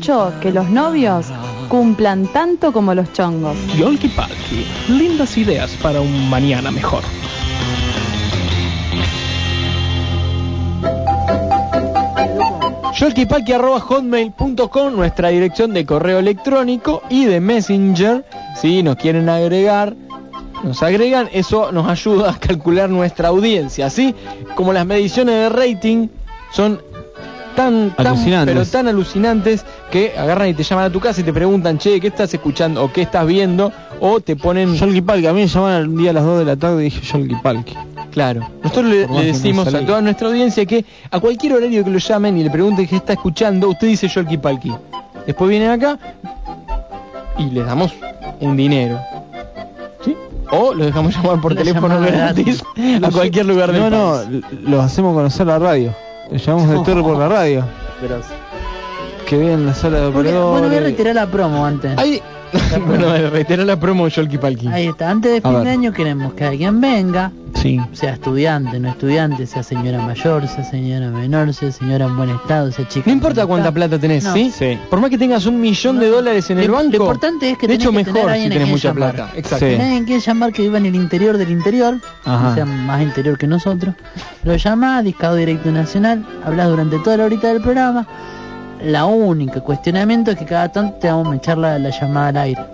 Mucho que los novios cumplan tanto como los chongos. Yolki Palki, lindas ideas para un mañana mejor. hotmail.com nuestra dirección de correo electrónico y de Messenger. Si nos quieren agregar, nos agregan, eso nos ayuda a calcular nuestra audiencia. Así como las mediciones de rating son tan, tan Alucinantes. pero tan alucinantes que agarran y te llaman a tu casa y te preguntan, che, ¿qué estás escuchando? o qué estás viendo? O te ponen... Yolki Palki, a mí me llamaban un día a las 2 de la tarde y dije Yolki Palki. Claro. Nosotros le, decimos a toda nuestra audiencia que a cualquier horario que lo llamen y le pregunten qué está escuchando, usted dice Yolki Palki. Después vienen acá y les damos un dinero. ¿Sí? O los dejamos llamar por teléfono gratis a cualquier lugar del No, no, país. los hacemos conocer la radio. Llamamos de torre por la radio. Que vean la sala de Bueno, bueno, voy a operadores. retirar la promo antes. Hay, bueno, reitero la promo Yolki Palki. Ahí está, antes de fin de año queremos que alguien venga, Sí. sea estudiante, no estudiante, sea señora mayor, sea señora menor, sea señora en buen estado, sea chica. No importa cuánta plata tenés, No. ¿sí? Sí. Por más que tengas un millón de dólares en el Lo- banco. Lo importante es que de tenés hecho que tener mejor a si tenés mucha llamar. plata. Exacto. Sí. Si alguien quiere llamar que viva en el interior del interior, Ajá. que sea más interior que nosotros, lo llama, discado directo nacional, hablas durante toda la horita del programa. La única cuestionamiento es que cada tanto te vamos a echar la, la llamada al aire.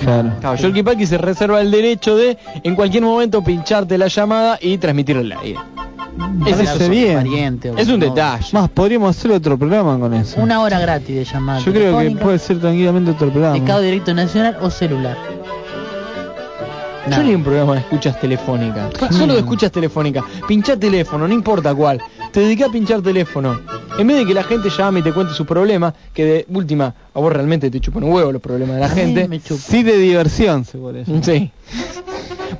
Claro. Claro, Yolki Palki se reserva el derecho de en cualquier momento pincharte la llamada y transmitirla al aire. Ese parece es, bien. pariente es un no. detalle. Más, podríamos hacer otro programa con eso. Una hora gratis de llamada. Yo creo que puede ser tranquilamente otro programa. Discado directo nacional o celular. Yo Nada. leí un programa de escuchas telefónicas. Solo de escuchas telefónicas. Pinchá teléfono, no importa cuál. Te dedicás a pinchar teléfono. En vez de que la gente llame y te cuente sus problemas, que de última, a vos realmente te chupan un huevo los problemas de la gente. me chupa. Sí de diversión, se decir. Sí.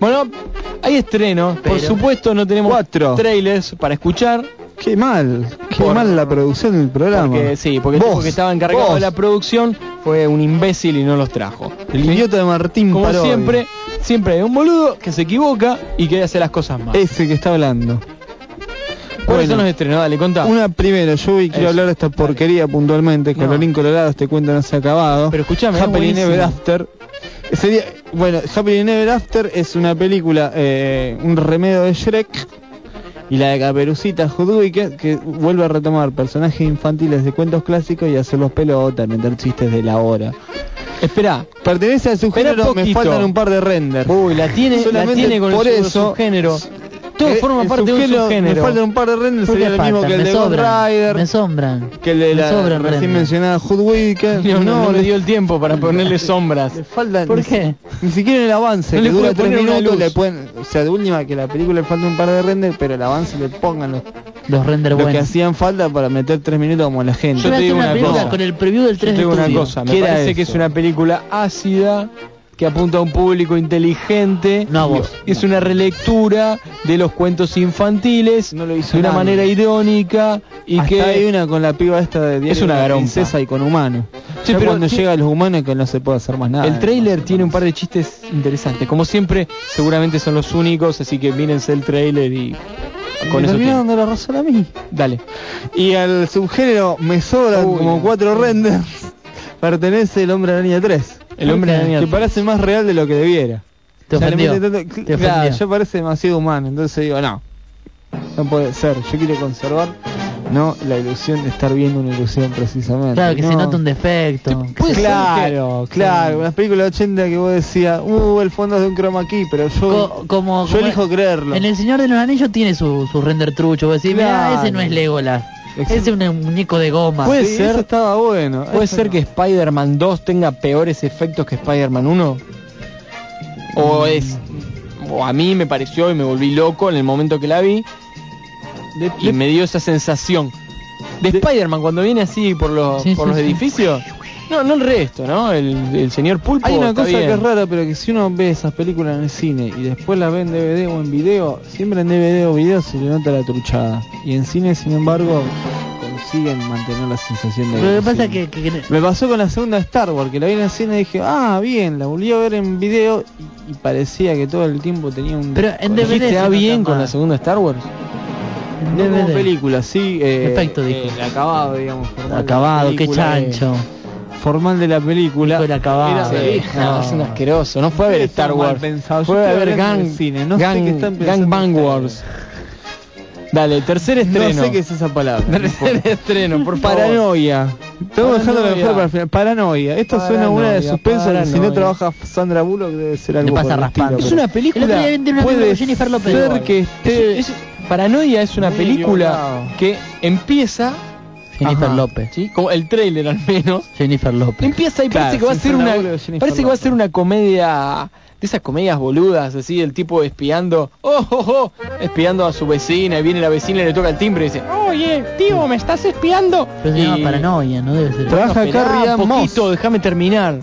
Bueno, hay estreno. Por supuesto no tenemos Cuatro. trailers para escuchar. Qué mal, qué Por- mal la producción del programa. Porque sí, porque el tipo que estaba encargado vos, de la producción fue un imbécil y no los trajo. El ¿Sí? idiota de Martín Como Parodi. siempre, siempre hay un boludo que se equivoca y que hace las cosas mal. Ese que está hablando. ¿Cuáles bueno. son los estrenos? Dale, contá. Una primero, yo hoy quiero Eso, hablar de esta porquería puntualmente. No. Colorín Colorado, este cuento no se ha acabado. Pero escuchame, es Happily. Never After. Sería, bueno, Happily Never After es una película, eh, un remedio de Shrek. Y la de Caperucita Hoodwicked, que vuelve a retomar personajes infantiles de cuentos clásicos y hacerlos pelota, meter chistes de la hora. Espera. Pertenece a su Espera género, me faltan un par de renders. Uy, la tiene, la Solamente tiene con por el su- eso, subgénero. Todo Eh, forma el parte de un subgénero, subgénero. Me faltan un par de renders, ¿Por qué sería lo mismo que el me de Ghost Rider, me sombran. que el de la sobran recién renders. mencionada Hoodwicked. No, no, no le dio el tiempo para ponerle sombras. Le faltan ¿Por ni, qué? ni siquiera en el avance, No que le dura tres minutos, le pueden, o sea, de última que la película le falta un par de renders, pero el avance le pongan los, Los renders lo que buenos. hacían falta para meter tres minutos como la gente. Yo Yo te digo una cosa. con el preview del 3 Te de digo una cosa, me ¿Qué era parece que es una película ácida que apunta a un público inteligente. No a vos. Es una relectura de los cuentos infantiles No lo hizo de una nadie. manera irónica y Hasta que hay una con la piba esta de Diario Es una de princesa y con humanos. Sí, pero cuando llega a los humanos que no se puede hacer más nada. el trailer tiene un par de chistes interesantes. Como siempre, seguramente son los únicos, así que mírense el trailer y con eso dando la razón a mí. Dale. Y al subgénero me sobran Uy, como cuatro renders. Pertenece el hombre araña 3. El hombre araña. Que parece más real de lo que debiera. Te O sea, ofendió. mete tanto- Te claro, ofendió. ya parece demasiado humano. Entonces digo, no. No puede ser. Yo quiero conservar no la ilusión de estar viendo una ilusión precisamente. Claro, que no. se nota un defecto. que Pues claro, claro, unas películas de 80 que vos decías, uh, el fondo es de un chroma key, pero yo, Co- como, yo como- elijo creerlo. En El Señor de los Anillos tiene su, su render trucho. Vos decís, Claro. ese no es Legolas. Es un muñeco de goma. Puede Sí, ser- eso estaba bueno. ¿Puede eso ser no. que Spider-Man 2 tenga peores efectos que Spider-Man 1? ¿O es.? O a mí me pareció y me volví loco en el momento que la vi De- y de- me dio esa sensación. De, De- Spider-Man cuando viene así por los, Sí, por sí, los sí. edificios. No, no el resto, ¿no? El, el señor Pulpo. Hay una cosa bien. que es rara, pero que si uno ve esas películas en el cine y después las ve en DVD o en video, siempre en DVD o video se le nota la truchada. Y en cine, sin embargo, consiguen mantener la sensación de Lo que pasa que, que- que- Me pasó con la segunda Star Wars, que la vi en el cine y dije, ah, bien, la volví a ver en video y, y parecía que todo el tiempo tenía un... Pero en DVD ¿Dijiste se ah, nota bien con la segunda Star Wars? No como película, sí. Eh, dijo. eh, el acabado, digamos. Acabado, qué película, eh, chancho. Formal de la película. El acabado. Era- Sí, no, es un asqueroso. No fue a ver Star Wars. Fue a ver Gang, cine, no sé Gang, qué están Gang Bang. Wars. Dale, tercer No estreno. sé qué es esa palabra. no Tercer estreno, por favor. Paranoia. Estamos dejando Paranoia. mejor para el final. Paranoia. Esto suena a una de Paranoia, suspenso si no paranoia. trabaja Sandra Bullock debe ser algo pasa por el raspando. Es una película. Puede película Jennifer López. ser que esté... Es- es- Paranoia es una película que empieza Jennifer Ajá, López. ¿sí? como el trailer al menos Jennifer López. empieza y Claro, parece que va a ser una parece que va a ser una comedia de esas comedias boludas así el tipo espiando oh, oh, oh, espiando a su vecina y viene la vecina y le toca el timbre y dice oye tío me estás espiando Pero se llama paranoia, no debe ser. Trabaja Ann un poquito déjame terminar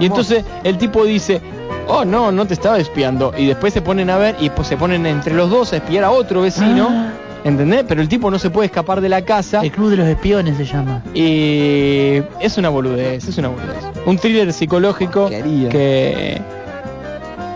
y entonces el tipo dice, oh no, no te estaba espiando. Y después se ponen a ver y pues se ponen entre los dos a espiar a otro vecino. Ah. ¿Entendés? Pero el tipo no se puede escapar de la casa. El Club de los Espiones se llama. Y es una boludez, es una boludez. Un thriller psicológico que...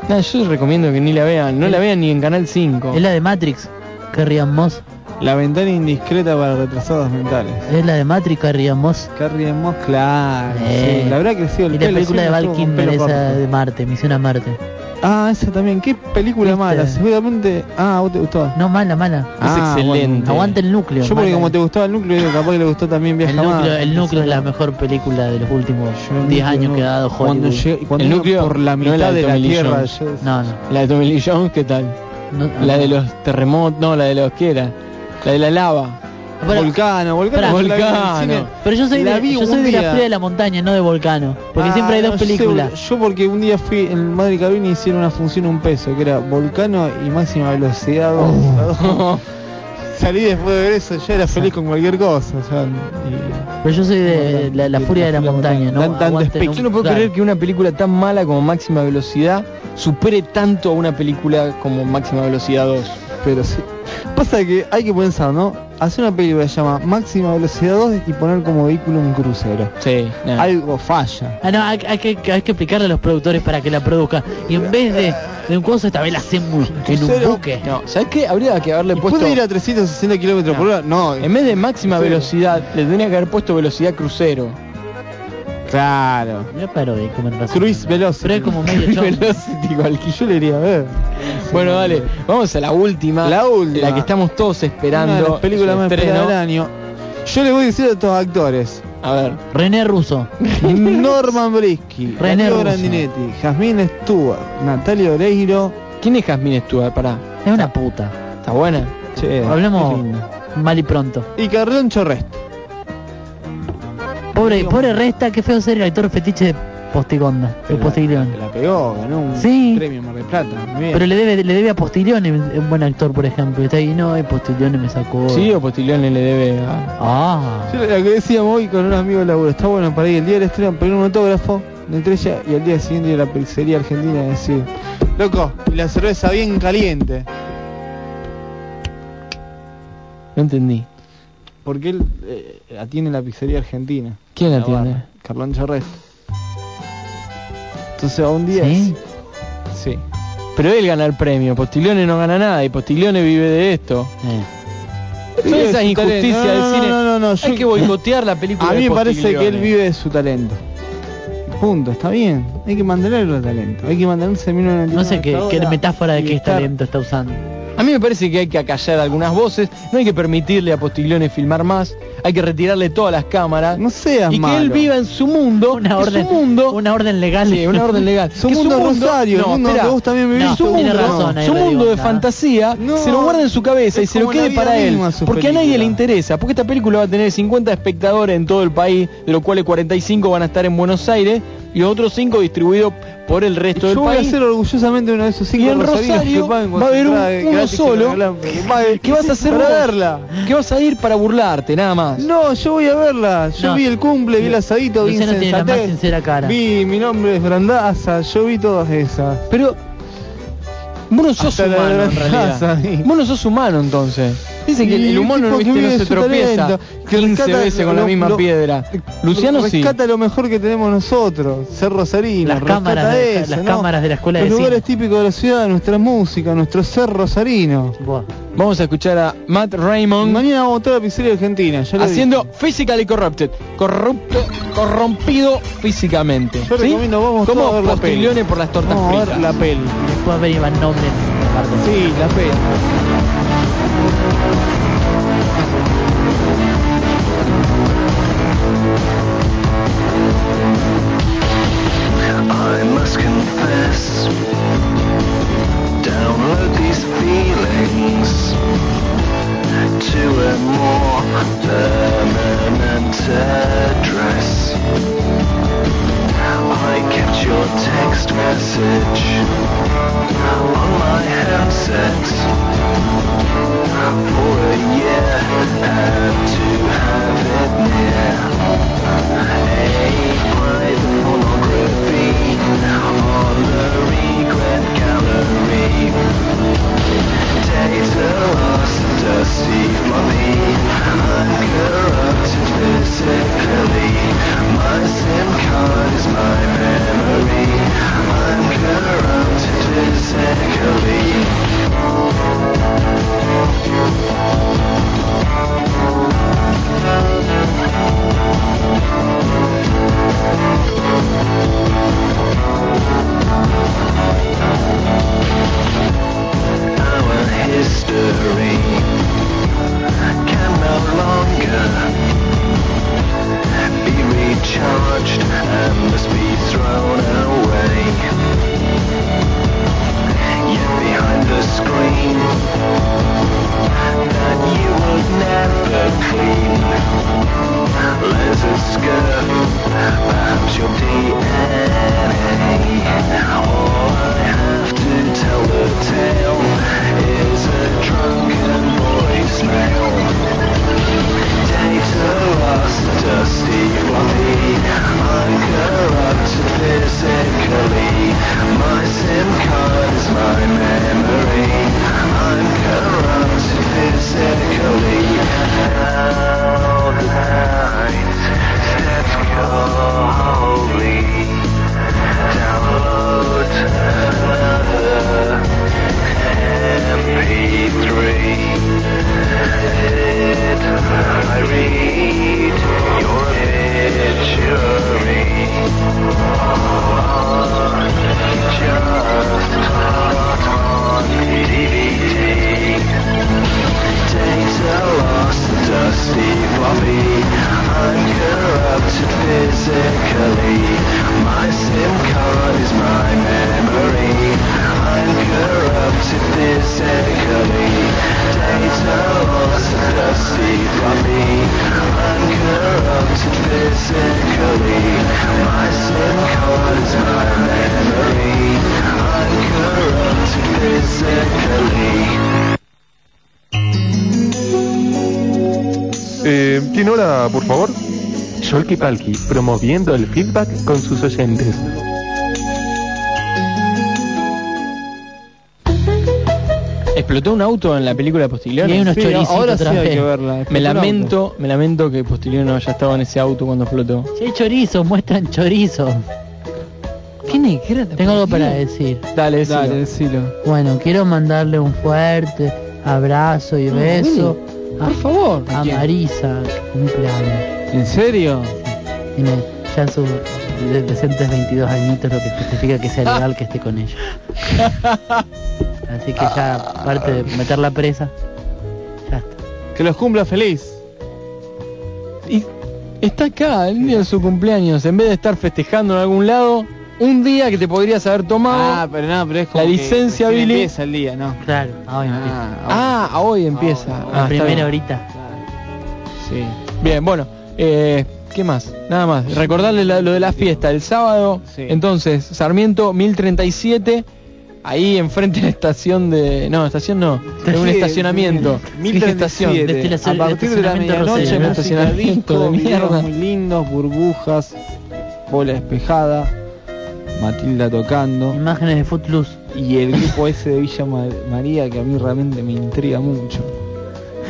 Nada, yo recomiendo que ni la vean, no la vean ni en Canal 5. Es la de Matrix, Carrie Moss. La ventana indiscreta para retrasados mentales. Es la de Matrix, Carrie Moss. Carrie Moss, claro. Eh. sí, le habrá crecido el Y la película sí, de Val Kilmer, esa corto. de Marte, Misión a Marte. Ah, esa también. ¿Qué película ¿Viste? mala? Seguramente... Ah, ¿a vos te gustó? No, mala, mala. Ah, bueno. Aguanta el núcleo. Yo porque mala. como te gustaba el núcleo, capaz que le gustó también el Viaja núcleo, Más. el núcleo es la mejor película de los últimos el 10 núcleo años no. que ha dado Cuando Hollywood. llegue- cuando El núcleo, por la no mitad la de de la tierra. Yo- No, no. La de Tommy Lee Jones, ¿qué tal? no, La de los terremotos, no, la de los que era. La de la lava. Pero- Volcano, Volcano. Pará. Pero yo soy La de, yo soy de la fría de la montaña, no de Volcano. Porque Ah, siempre hay dos no, yo- películas. Yo, porque un día fui en Madrid y hicieron una función un peso, que era Volcano y máxima velocidad. dos. Oh. Salí después de ver eso, ya era feliz con cualquier cosa. O sea, y- Pero yo soy de la, la furia de la montaña, ¿no? Tan- tan despe- Yo no puedo claro. creer que una película tan mala como Máxima Velocidad supere tanto a una película como Máxima Velocidad 2. Pero sí. Pasa que hay que pensar, ¿no? Hacer una película que se llama Máxima Velocidad 2 y poner como vehículo un crucero. Sí. Algo falla. Ah, no, hay, hay que, hay que explicarle a los productores para que la produzcan. Y en vez de, de un coso, esta vez la hacemos en un buque. No, ¿sabes qué? Habría que haberle puesto... ¿Puede ir a 360 kilómetros por hora? No. En vez de máxima velocidad, le tendría que haber puesto velocidad crucero. Claro. Ya paro de comer razón. Velocity. Pero es como medio chongo. Velocity cualquier. Yo le iría a ver. Bueno, dale, vamos a la última. La última. La que estamos todos Una de esperando. las películas más esperadas del año. Yo le voy a decir a estos actores. A ver. René Russo. Norman Brisky, René Russo. Grandinetti, Jasmine Stewart, Natalia Oreiro. ¿Quién es Jasmine Stewart? Pará. Es una puta. ¿Está buena? Che, Hablemos mal y pronto. Y Carlón Chorrest. Pobre, pobre Resta, qué feo ser el actor fetiche de Postigonda, de Postiglione. La pegó, ganó un Sí. premio Mar del Plata. muy bien. Pero le debe, le debe a Postiglione, un buen actor, por ejemplo. Está ahí, no, eh, Postiglione me sacó. Sí, o Postiglione le debe a... Ah. Yo lo que decíamos hoy con un amigo de laburo, está bueno para ir el día del estreno, pedir un autógrafo de estrella y al día siguiente ir a la pizzería argentina y decir, loco, y la cerveza bien caliente. No entendí. Porque él eh, atiende la pizzería argentina. ¿Quién la atiende? Carlón Chorrest. Entonces a un día... ¿Sí? Sí. Pero él gana el premio, Postiglione no gana nada y Postiglione vive de esto. Eh. Son esas injusticias talento. No, del no, cine. no, no, no, Hay yo- que boicotear la película A mí de me parece que él vive de su talento. Punto, está bien. Hay que mantenerlo el talento. Hay que mantenerse en No sé qué, qué metáfora de qué estar- talento está usando. A mí me parece que hay que acallar algunas voces, no hay que permitirle a Postiglione filmar más, hay que retirarle todas las cámaras No seas y que él viva en su mundo, Una orden, su mundo, una orden legal. sí, una orden legal. Su Que mundo Rosario, mundo espera, vos también vivís. No, su mundo. razón ahí, su mundo de fantasía No, se lo guarda en su cabeza y se lo quede para él, porque a nadie le interesa, porque esta película va a tener 50 espectadores en todo el país, de los cuales 45 van a estar en Buenos Aires y otros 5 distribuidos por el resto del Yo voy país. a ser orgullosamente uno de esos cinco Y en Rosario va a haber un- uno que solo ¿Qué vas a hacer para verla? Que vas a ir para burlarte, nada más. No, yo voy a verla. Yo No. vi el cumple, vi el asadito, vi tiene la más sincera cara. vi mi nombre es Brandaza, yo vi todas esas. Pero vos no sos Hasta humano en realidad. Vos no sos humano entonces. Dice que el, humano no, viste, no se de tropieza talento, que 15 rescata veces con la misma lo- piedra. Luciano sí. rescata lo mejor que tenemos nosotros, ser rosarinos. Las rescata cámaras de- eso, las ¿no? cámaras de la escuela Los de lugares cine. típicos de la ciudad, nuestra música, nuestro ser rosarino. Buah. Vamos a escuchar a Matt Raymond Mañana vamos a votar a la pizzería argentina, ya haciendo. Physically Corrupted, corrupto, corrompido físicamente. Yo ¿sí? recomiendo, vamos todos Como a ver la peli. por las tortas Vamos a ver fritas. la peli. Después Van Nombre parte. Sí, la peli. I must confess, download these feelings to a more permanent address. I kept your text message on my handset for a year, had to have it near. A private pornography on the regret gallery sleep lost and dusty physically My SIM card is my memory Thank you. Our history can no longer be recharged and must be thrown away. Yet behind the screen that you would never clean lies a skirt, perhaps your DNA. All I have tell the tale is a drunken. Data lost, dusty physically. My SIM card is my memory. Read your obituary? Just on DVD? Data are lost and dusty poppy Uncorrupted physically My SIM card is my memory Uncorrupted physically Data are lost and dusty poppy Uncorrupted physically My SIM card is my memory Uncorrupted physically Eh, ¿Tiene hora, por favor? Sholky Palki, promoviendo el feedback con sus oyentes. Explotó un auto en la película de Postiglione. Y hay unos Sí, choricitos ahora sí otra hay vez. que verla. Me lamento, me lamento que Postiglione no haya estado en ese auto cuando explotó. Si hay chorizos, muestran chorizos. ¿Qué negra? Tengo algo para decir. Dale, auto. Dale, decilo. decilo. Bueno, quiero mandarle un fuerte abrazo y No, beso Por favor. a Marisa, que cumpleaños. ¿En serio? Tiene ya sus de- decentes 22 añitos, lo que justifica que sea legal que esté con ella. Así que ya, aparte de meterla presa, ya está. Que los cumpla feliz. Y está acá, el día de su cumpleaños. En vez de estar festejando en algún lado, un día que te podrías haber tomado. Ah, pero no, pero es como La que licencia, recién Billy. empieza el día, ¿no? Claro, hoy empieza. Ah, Ah, hoy empieza. Ah, Ah, La está primera bien. horita. Sí. Bien, bueno, eh, ¿qué más? Nada más. Recordarle la- lo de la fiesta el sábado. Sí. Entonces, Sarmiento 1037. Ahí enfrente de la estación de... No, estación no. De un estacionamiento. sí, Dije estación. 1037. Desde la- A partir de la medianoche, un estacionamiento de mierda. muy lindos, burbujas, bola despejada, Matilda tocando Imágenes de Footloose. y el grupo ese de Villa Ma- María que a mí realmente me intriga mucho.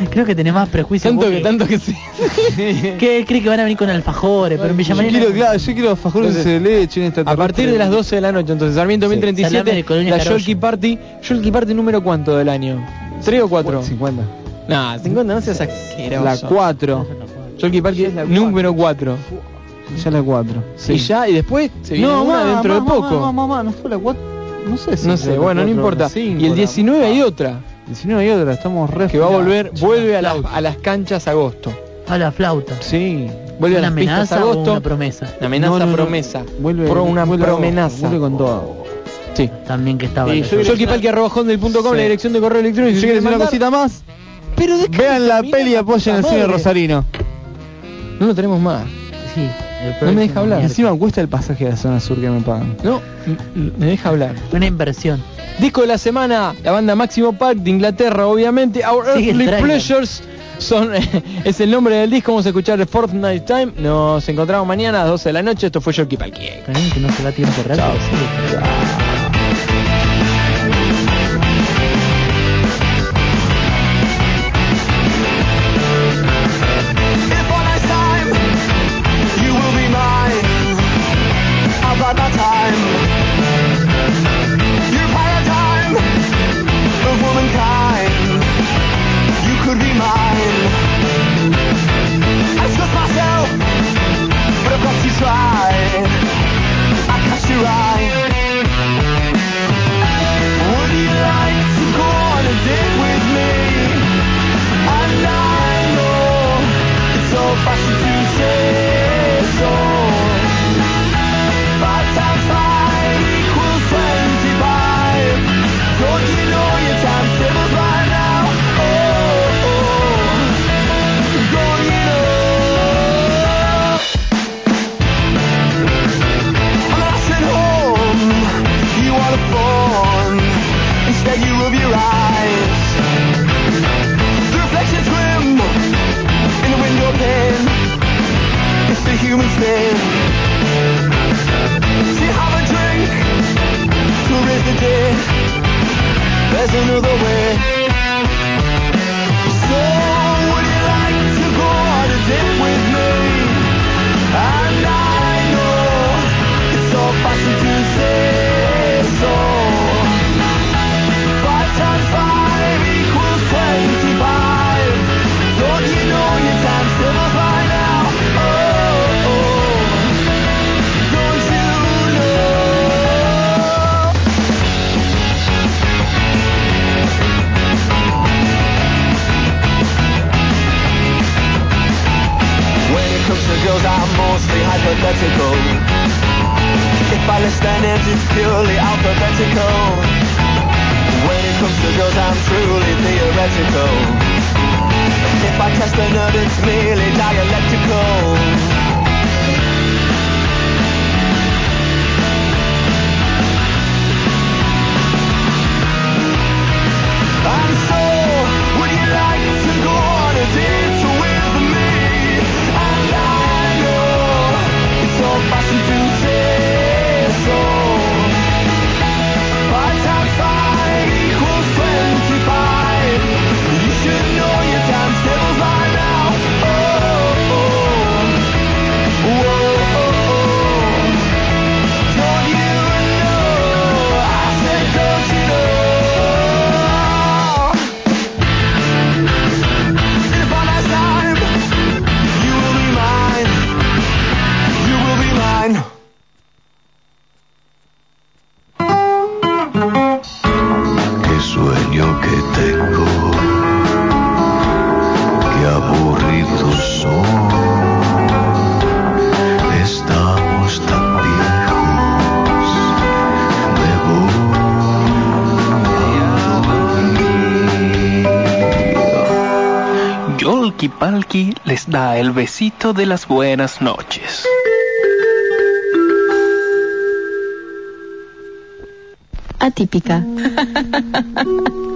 Creo que tenés más prejuicio Tanto vos que, tanto que sí. que cree que van a venir con alfajores, pero en Villa Yo María quiero, no- claro, yo quiero fajores Entonces, de leche en esta A partir de las 12 de la noche, entonces Sarmiento Sí. 1037, Salame de Colonia la. Yolki Party. Yolki Party número cuánto del año? ¿3 o 4? 50. Nah, 50 no seas asqueroso. La 4. Yolki Party es la número 4. Ya la 4. Y ya, y después se viene una mamá, dentro mamá, de poco. Mamá, mamá, no fue la 4. No sé si no sé, la bueno, no importa. la cinco, y el la- 19 hay otra, 19 hay otra, estamos re que va a volver, vuelve a, las- a las canchas agosto. A la flauta. Sí. Vuelve ¿Una a las pistas agosto. una promesa? Una amenaza No, no, no. promesa. Vuelve, Pro- una vuelve promenaza. Vuelve con todo. Sí. También que estaba. Y la yo- Yolki. Yolkipalki.com, Sí. la dirección de correo electrónico. Si quieres una cosita más, Pero vean la peli y la apoyen al puta cine. Rosarino. No lo tenemos más. Sí, el No me deja hablar. miércoles. Encima cuesta el pasaje a la zona sur que me pagan. No, me deja hablar. Una inversión. Disco de la semana, la banda Máximo Park de Inglaterra, obviamente. Our Sigue Earthly. Pleasures son, es el nombre del disco. Vamos a escuchar el Fortnite Time. Nos encontramos mañana a las 12 de la noche. Esto fue Yorkie. También que no se va a tiempo. Chao. theoretical. If I test the nerve, it's merely dialectical. Walkie Palkie les da el besito de las buenas noches. Atípica.